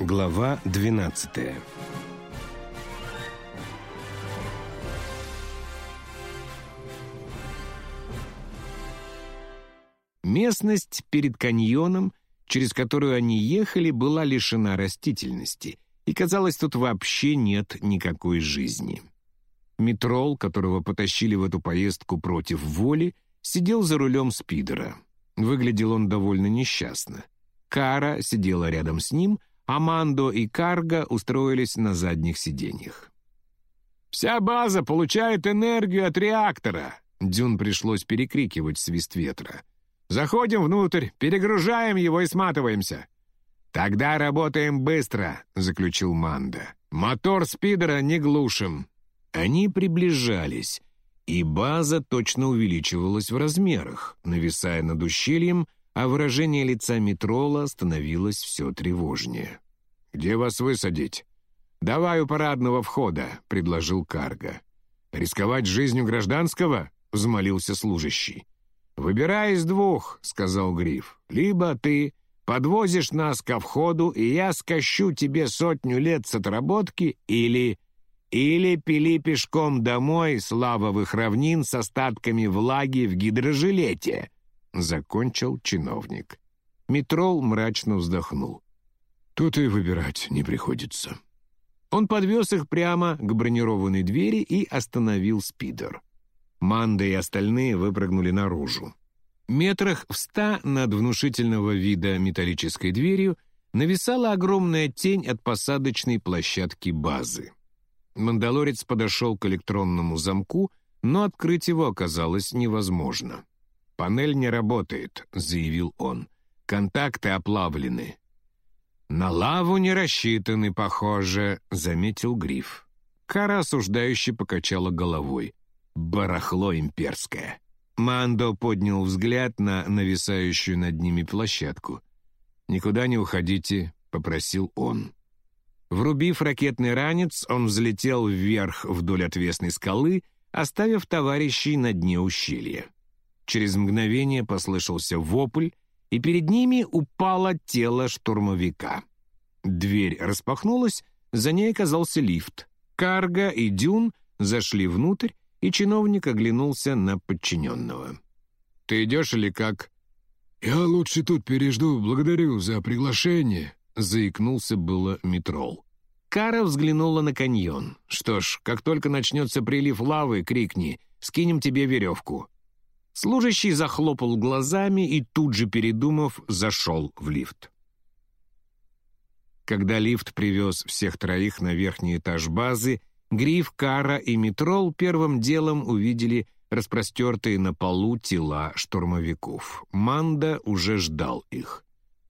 Глава 12 Местность перед каньоном, через которую они ехали, была лишена растительности, и, казалось, тут вообще нет никакой жизни. Метрол, которого потащили в эту поездку против воли, сидел за рулем спидера. Выглядел он довольно несчастно. Кара сидела рядом с ним, а Мандо и Карга устроились на задних сиденьях. «Вся база получает энергию от реактора!» Дюн пришлось перекрикивать свист ветра. «Заходим внутрь, перегружаем его и сматываемся!» «Тогда работаем быстро», — заключил Манда. «Мотор спидера не глушим». Они приближались, и база точно увеличивалась в размерах, нависая над ущельем, а выражение лица Метрола становилось все тревожнее. «Где вас высадить?» «Давай у парадного входа», — предложил Карга. «Рисковать жизнью гражданского?» — взмолился служащий. «Выбирай из двух», — сказал Гриф. «Либо ты подвозишь нас ко входу, и я скощу тебе сотню лет с отработки, или... Или пили пешком домой с лавовых равнин с остатками влаги в гидрожилете», — закончил чиновник. Метрол мрачно вздохнул. «Тут и выбирать не приходится». Он подвез их прямо к бронированной двери и остановил спидер. Манда и остальные выпрыгнули наружу. Метрах в ста над внушительного вида металлической дверью нависала огромная тень от посадочной площадки базы. Мандалорец подошел к электронному замку, но открыть его оказалось невозможно. «Панель не работает», — заявил он. «Контакты оплавлены». «На лаву не рассчитаны, похоже», — заметил Гриф. Кара осуждающе покачала головой. «Барахло имперское». Мандо поднял взгляд на нависающую над ними площадку. «Никуда не уходите», — попросил он. Врубив ракетный ранец, он взлетел вверх вдоль отвесной скалы, оставив товарищей на дне ущелья. Через мгновение послышался вопль, и перед ними упало тело штурмовика. Дверь распахнулась, за ней оказался лифт. Карга и Дюн зашли внутрь, и чиновник оглянулся на подчиненного. «Ты идешь или как?» «Я лучше тут пережду, благодарю за приглашение», — заикнулся было Метрол. Кара взглянула на каньон. «Что ж, как только начнется прилив лавы, крикни, скинем тебе веревку». Служащий захлопал глазами и тут же, передумав, зашел в лифт. Когда лифт привез всех троих на верхний этаж базы, Гриф, Кара и Митрол первым делом увидели распростертые на полу тела штурмовиков. Манда уже ждал их.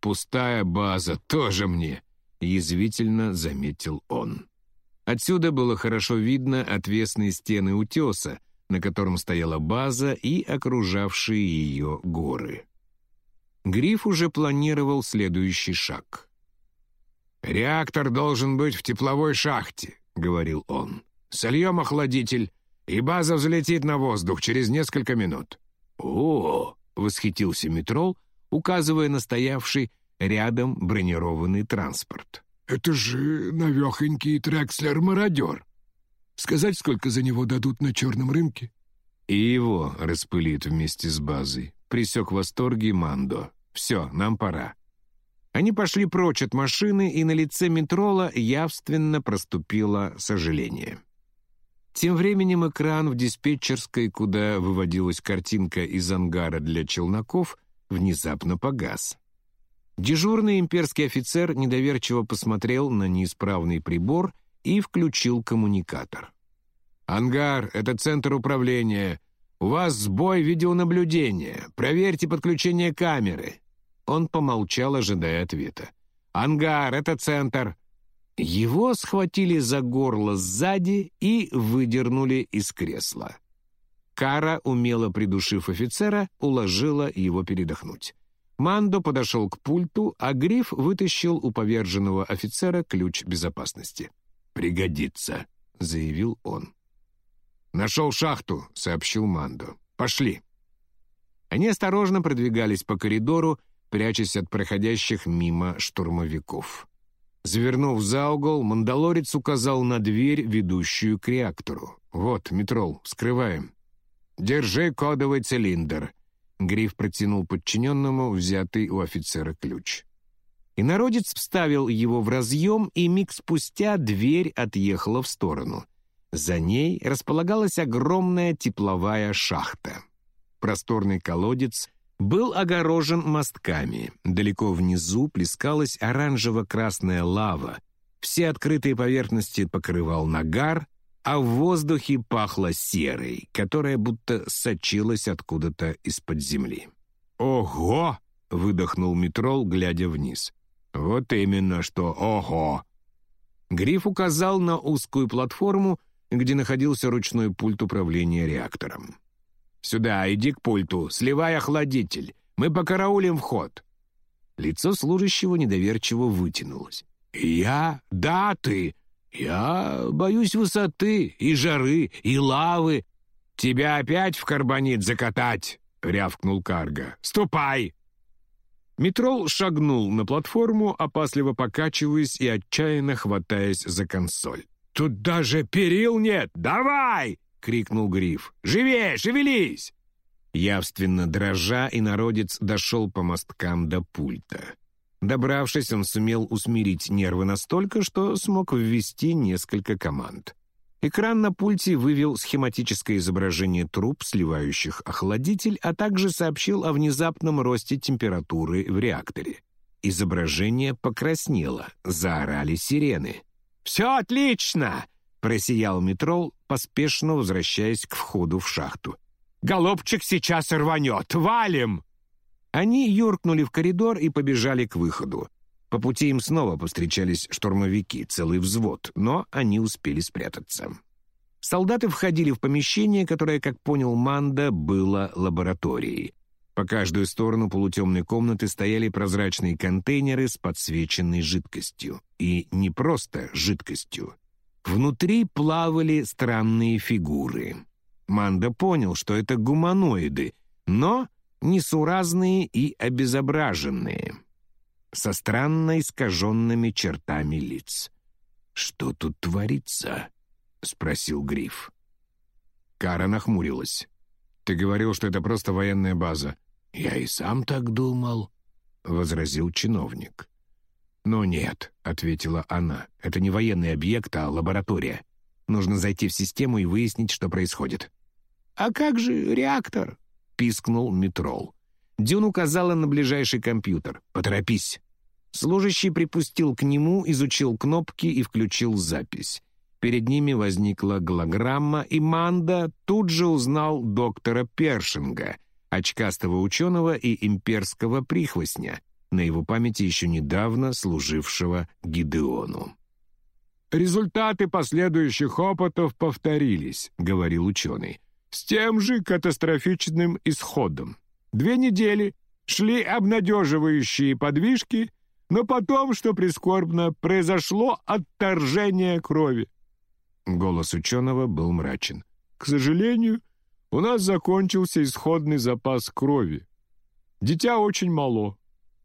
«Пустая база, тоже мне!» — язвительно заметил он. Отсюда было хорошо видно отвесные стены утеса, на котором стояла база и окружавшие ее горы. Гриф уже планировал следующий шаг. «Реактор должен быть в тепловой шахте», — говорил он. «Сольем охладитель, и база взлетит на воздух через несколько минут». «О!» — восхитился Метрол, указывая на стоявший рядом бронированный транспорт. «Это же навехонький Трекслер-мародер. Сказать, сколько за него дадут на черном рынке?» «И его распылит вместе с базой», — присек восторги Мандо. «Все, нам пора». Они пошли прочь от машины, и на лице Метрола явственно проступило сожаление. Тем временем экран в диспетчерской, куда выводилась картинка из ангара для челноков, внезапно погас. Дежурный имперский офицер недоверчиво посмотрел на неисправный прибор и включил коммуникатор. «Ангар — это центр управления. У вас сбой видеонаблюдения. Проверьте подключение камеры. Он помолчал, ожидая ответа. «Ангар, это центр!» Его схватили за горло сзади и выдернули из кресла. Кара, умело придушив офицера, уложила его передохнуть. Мандо подошел к пульту, а Гриф вытащил у поверженного офицера ключ безопасности. «Пригодится», — заявил он. «Нашел шахту», — сообщил Мандо. «Пошли». Они осторожно продвигались по коридору, прячась от проходящих мимо штурмовиков. Завернув за угол, мандалорец указал на дверь, ведущую к реактору. «Вот, Метрол, скрываем». «Держи кодовый цилиндр». Гриф протянул подчиненному взятый у офицера ключ. И народец вставил его в разъем, и миг спустя дверь отъехала в сторону. За ней располагалась огромная тепловая шахта. Просторный колодец был огорожен мостками. Далеко внизу плескалась оранжево-красная лава. Все открытые поверхности покрывал нагар, а в воздухе пахло серой, которая будто сочилась откуда-то из-под земли. «Ого!» — выдохнул Метрол, глядя вниз. «Вот именно что «ого!» Гриф указал на узкую платформу, где находился ручной пульт управления реактором. «Сюда, иди к пульту, сливай охладитель. Мы покараулим вход». Лицо служащего недоверчиво вытянулось. «Я? Да, ты! Я боюсь высоты, и жары, и лавы. Тебя опять в карбонит закатать!» — рявкнул Карга. «Ступай!» Метрол шагнул на платформу, опасливо покачиваясь и отчаянно хватаясь за консоль. «Тут даже перил нет! Давай!» — крикнул Гриф. «Живее, шевелись!» Явственно дрожа, и народец дошел по мосткам до пульта. Добравшись, он сумел усмирить нервы настолько, что смог ввести несколько команд. Экран на пульте вывел схематическое изображение труб, сливающих охладитель, а также сообщил о внезапном росте температуры в реакторе. Изображение покраснело, заорали сирены. «Все отлично!» Просиял Метрол, поспешно возвращаясь к входу в шахту. «Голубчик сейчас рванет! Валим!» Они юркнули в коридор и побежали к выходу. По пути им снова повстречались штурмовики, целый взвод, но они успели спрятаться. Солдаты входили в помещение, которое, как понял Манда, было лабораторией. По каждую сторону полутемной комнаты стояли прозрачные контейнеры с подсвеченной жидкостью. И не просто жидкостью. Внутри плавали странные фигуры. Манда понял, что это гуманоиды, но несуразные и обезображенные, со странно искаженными чертами лиц. «Что тут творится?» — спросил Гриф. Кара нахмурилась. «Ты говорил, что это просто военная база». «Я и сам так думал», — возразил чиновник. «Но нет», — ответила она, — «это не военный объект, а лаборатория. Нужно зайти в систему и выяснить, что происходит». «А как же реактор?» — пискнул Метрол. Дюн указала на ближайший компьютер. «Поторопись». Служащий припустил к нему, изучил кнопки и включил запись. Перед ними возникла голограмма, и Манда тут же узнал доктора Першинга, очкастого ученого и имперского прихвостня — на его памяти еще недавно служившего Гидеону. «Результаты последующих опытов повторились», — говорил ученый, «с тем же катастрофичным исходом. Две недели шли обнадеживающие подвижки, но потом, что прискорбно, произошло отторжение крови». Голос ученого был мрачен. «К сожалению, у нас закончился исходный запас крови. Дитя очень мало,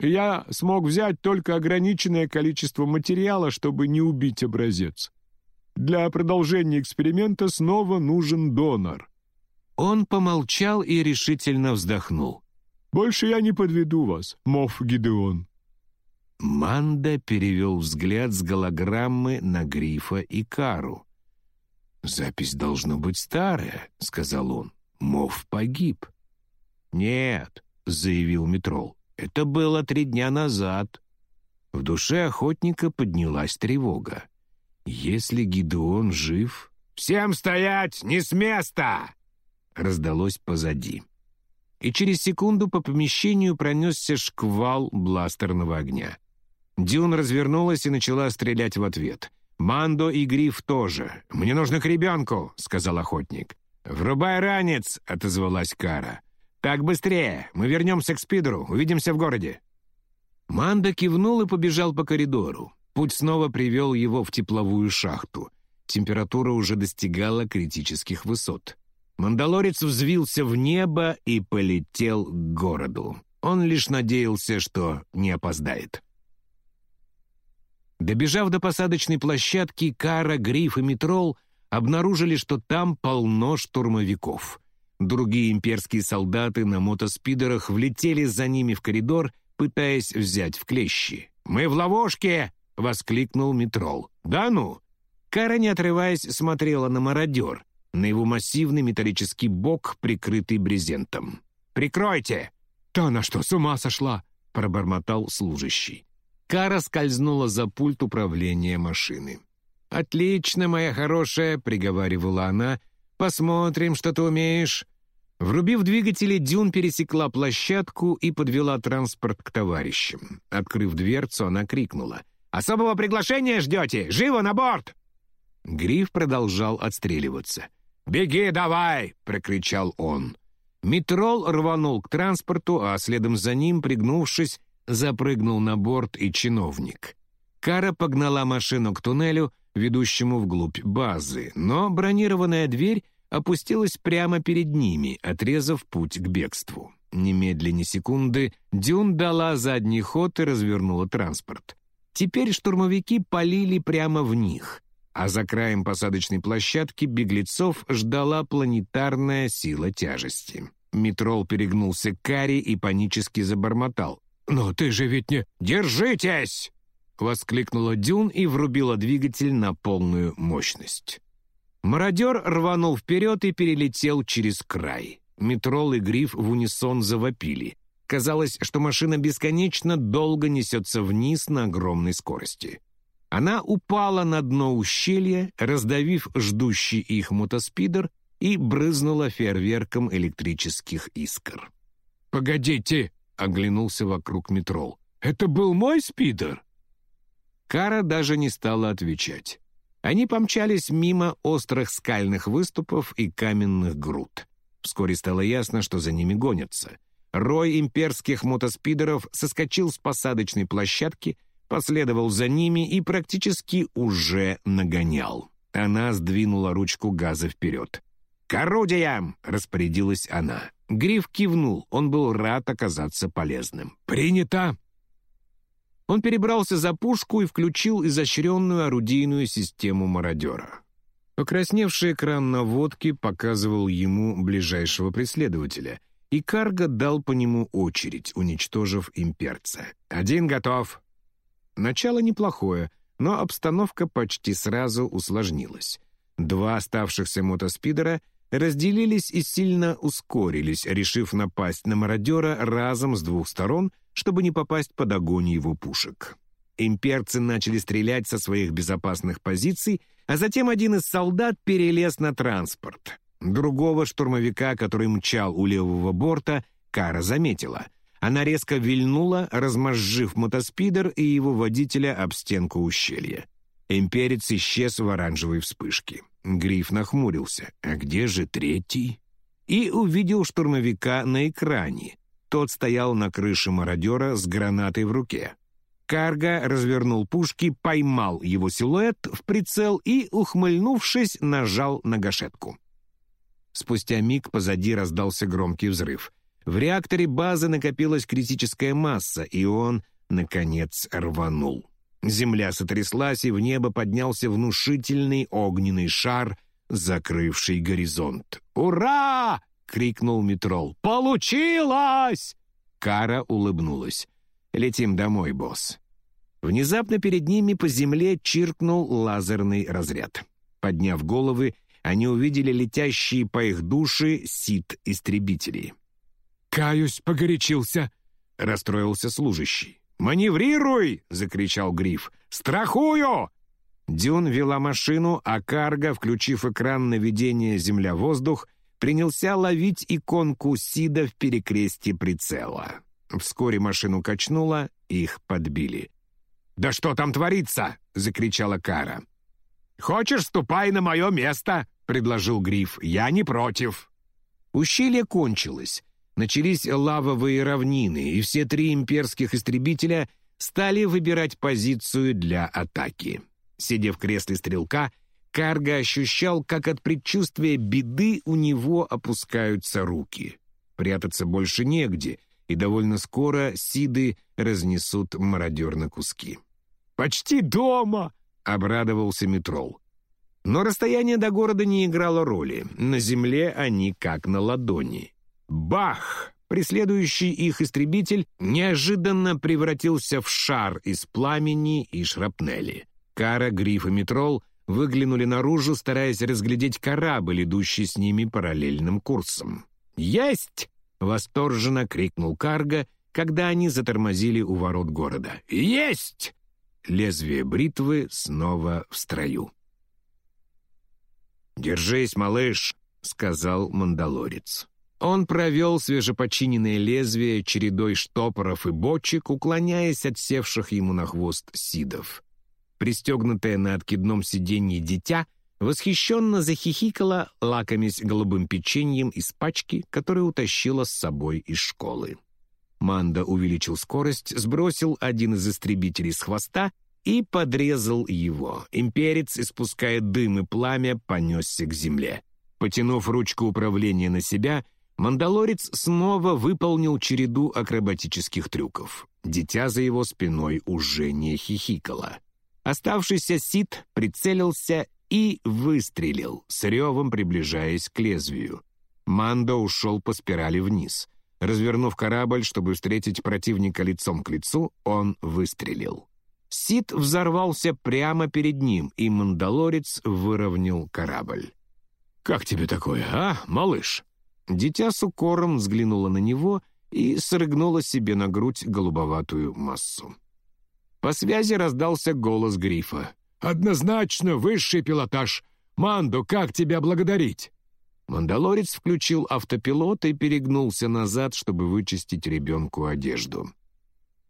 я смог взять только ограниченное количество материала, чтобы не убить образец. Для продолжения эксперимента снова нужен донор». Он помолчал и решительно вздохнул. «Больше я не подведу вас, Мов Гидеон». Манда перевел взгляд с голограммы на Грифа и Кару. «Запись должна быть старая», — сказал он. «Мов погиб». «Нет», — заявил Метрол. Это было три дня назад. В душе охотника поднялась тревога. Если Гидеон жив... «Всем стоять! Не с места!» раздалось позади. И через секунду по помещению пронесся шквал бластерного огня. Дюн развернулась и начала стрелять в ответ. «Мандо и Гриф тоже. Мне нужно к ребенку», — сказал охотник. «Врубай ранец», — отозвалась Кара. «Так быстрее! Мы вернемся к спидеру, увидимся в городе!» Манда кивнул и побежал по коридору. Путь снова привел его в тепловую шахту. Температура уже достигала критических высот. Мандалорец взвился в небо и полетел к городу. Он лишь надеялся, что не опоздает. Добежав до посадочной площадки, Кара, Гриф и Метрол обнаружили, что там полно штурмовиков. Другие имперские солдаты на мотоспидерах влетели за ними в коридор, пытаясь взять в клещи. «Мы в ловушке!» — воскликнул Метрол. «Да ну!» Кара, не отрываясь, смотрела на мародер, на его массивный металлический бок, прикрытый брезентом. «Прикройте!» «Да она что, с ума сошла?» — пробормотал служащий. Кара скользнула за пульт управления машины. «Отлично, моя хорошая», — приговаривала она. «Посмотрим, что ты умеешь». Врубив двигатели, Дюн пересекла площадку и подвела транспорт к товарищам. Открыв дверцу, она крикнула. «Особого приглашения ждете? Живо на борт!» Гриф продолжал отстреливаться. «Беги давай!» — прокричал он. Метрол рванул к транспорту, а следом за ним, пригнувшись, запрыгнул на борт и чиновник. Кара погнала машину к туннелю, ведущему вглубь базы, но бронированная дверь опустилась прямо перед ними, отрезав путь к бегству. Немедленно секунды Дюн дала задний ход и развернула транспорт. Теперь штурмовики полили прямо в них, а за краем посадочной площадки беглецов ждала планетарная сила тяжести. Метрол перегнулся к Карри и панически забормотал. «Но ты же ведь не...» «Держитесь!» — воскликнула Дюн и врубила двигатель на полную мощность. Мародер рванул вперед и перелетел через край. Метрол и Гриф в унисон завопили. Казалось, что машина бесконечно долго несется вниз на огромной скорости. Она упала на дно ущелья, раздавив ждущий их мотоспидер и брызнула фейерверком электрических искр. «Погодите!» — оглянулся вокруг Метрол. «Это был мой спидер?» Кара даже не стала отвечать. Они помчались мимо острых скальных выступов и каменных груд. Вскоре стало ясно, что за ними гонятся. Рой имперских мотоспидеров соскочил с посадочной площадки, последовал за ними и практически уже нагонял. Она сдвинула ручку газа вперед. «К орудиям!» — распорядилась она. Гриф кивнул, он был рад оказаться полезным. «Принято!» Он перебрался за пушку и включил изощренную орудийную систему мародера. Покрасневший экран наводки показывал ему ближайшего преследователя, и Карго дал по нему очередь, уничтожив имперца. «Один готов!» Начало неплохое, но обстановка почти сразу усложнилась. Два оставшихся мотоспидера разделились и сильно ускорились, решив напасть на мародера разом с двух сторон, чтобы не попасть под огонь его пушек. Имперцы начали стрелять со своих безопасных позиций, а затем один из солдат перелез на транспорт. Другого штурмовика, который мчал у левого борта, Кара заметила. Она резко вильнула, размозжив мотоспидер и его водителя об стенку ущелья. Имперец исчез в оранжевой вспышке. Гриф нахмурился. «А где же третий?» И увидел штурмовика на экране. Тот стоял на крыше мародера с гранатой в руке. Карга развернул пушки, поймал его силуэт в прицел и, ухмыльнувшись, нажал на гашетку. Спустя миг позади раздался громкий взрыв. В реакторе базы накопилась критическая масса, и он, наконец, рванул. Земля сотряслась, и в небо поднялся внушительный огненный шар, закрывший горизонт. «Ура!» — крикнул Метрол. «Получилось!» Кара улыбнулась. «Летим домой, босс». Внезапно перед ними по земле чиркнул лазерный разряд. Подняв головы, они увидели летящие по их душе сит-истребители. «Каюсь, погорячился», — расстроился служащий. «Маневрируй!» — закричал Гриф. «Страхую!» Дюн вела машину, а Карга, включив экран наведения «Земля-воздух», принялся ловить иконку Сида в перекрестье прицела. Вскоре машину качнуло, их подбили. «Да что там творится?» — закричала Кара. «Хочешь, ступай на мое место?» — предложил Гриф. «Я не против». Ущелье кончилось начались лавовые равнины, и все три имперских истребителя стали выбирать позицию для атаки. Сидя в кресле стрелка, Карго ощущал, как от предчувствия беды у него опускаются руки. Прятаться больше негде, и довольно скоро Сиды разнесут мародер на куски. почти дома!» — обрадовался Метрол. Но расстояние до города не играло роли. На земле они как на ладони. Бах! Преследующий их истребитель неожиданно превратился в шар из пламени и шрапнели. Кара, Гриф и Метрол выглянули наружу, стараясь разглядеть корабль, идущий с ними параллельным курсом. «Есть!» — восторженно крикнул Карга, когда они затормозили у ворот города. «Есть!» Лезвие бритвы снова в строю. «Держись, малыш», — сказал мандалорец. Он провел свежепочиненное лезвие чередой штопоров и бочек, уклоняясь от севших ему на хвост сидов. Пристегнутое на откидном сиденье дитя восхищенно захихикало, лакомясь голубым печеньем из пачки, которую утащила с собой из школы. Манда увеличил скорость, сбросил один из истребителей с хвоста и подрезал его. Имперец, испуская дым и пламя, понесся к земле. Потянув ручку управления на себя, Мандалорец снова выполнил череду акробатических трюков. Дитя за его спиной уже не хихикало. Оставшийся Сид прицелился и выстрелил, с ревом приближаясь к лезвию. Мандо ушел по спирали вниз. Развернув корабль, чтобы встретить противника лицом к лицу, он выстрелил. Сид взорвался прямо перед ним, и мандалорец выровнял корабль. «Как тебе такое, а, малыш?» Дитя с укором взглянуло на него и срыгнуло себе на грудь голубоватую массу. По связи раздался голос Грифа. «Однозначно высший пилотаж! Мандо, как тебя благодарить?» Мандалорец включил автопилот и перегнулся назад, чтобы вычистить ребенку одежду.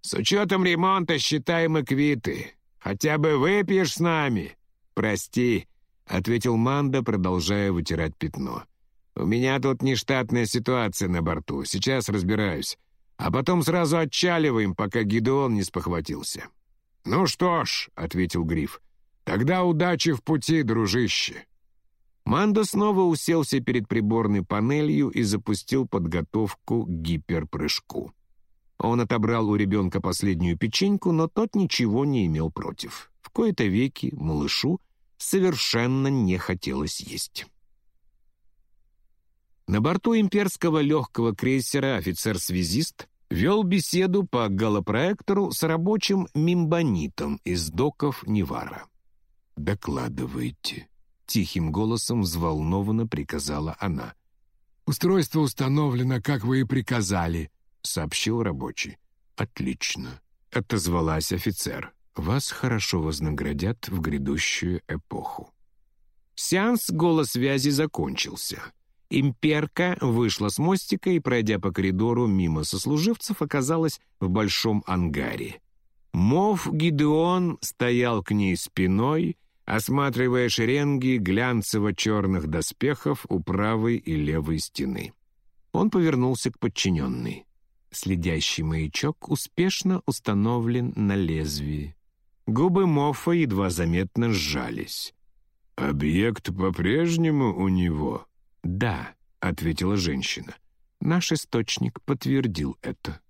«С учетом ремонта считаем и квиты. Хотя бы выпьешь с нами?» «Прости», — ответил Манда, продолжая вытирать пятно. У меня тут нештатная ситуация на борту, сейчас разбираюсь. А потом сразу отчаливаем, пока Гидеон не спохватился». «Ну что ж», — ответил Гриф, — «тогда удачи в пути, дружище». Мандо снова уселся перед приборной панелью и запустил подготовку к гиперпрыжку. Он отобрал у ребенка последнюю печеньку, но тот ничего не имел против. В кои-то веки малышу совершенно не хотелось есть. На борту имперского легкого крейсера офицер-связист вел беседу по галлопроектору с рабочим мимбонитом из доков Невара. «Докладывайте», — тихим голосом взволнованно приказала она. «Устройство установлено, как вы и приказали», — сообщил рабочий. «Отлично», — отозвалась офицер. «Вас хорошо вознаградят в грядущую эпоху». Сеанс голосвязи закончился. Имперка вышла с мостика и, пройдя по коридору мимо сослуживцев, оказалась в большом ангаре. Мов Гидеон стоял к ней спиной, осматривая шеренги глянцево-черных доспехов у правой и левой стены. Он повернулся к подчиненной. Следящий маячок успешно установлен на лезвии. Губы Моффа едва заметно сжались. «Объект по-прежнему у него?» «Да», — ответила женщина. Наш источник подтвердил это.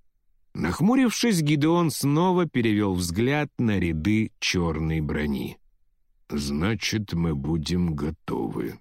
Нахмурившись, Гидеон снова перевел взгляд на ряды черной брони. «Значит, мы будем готовы».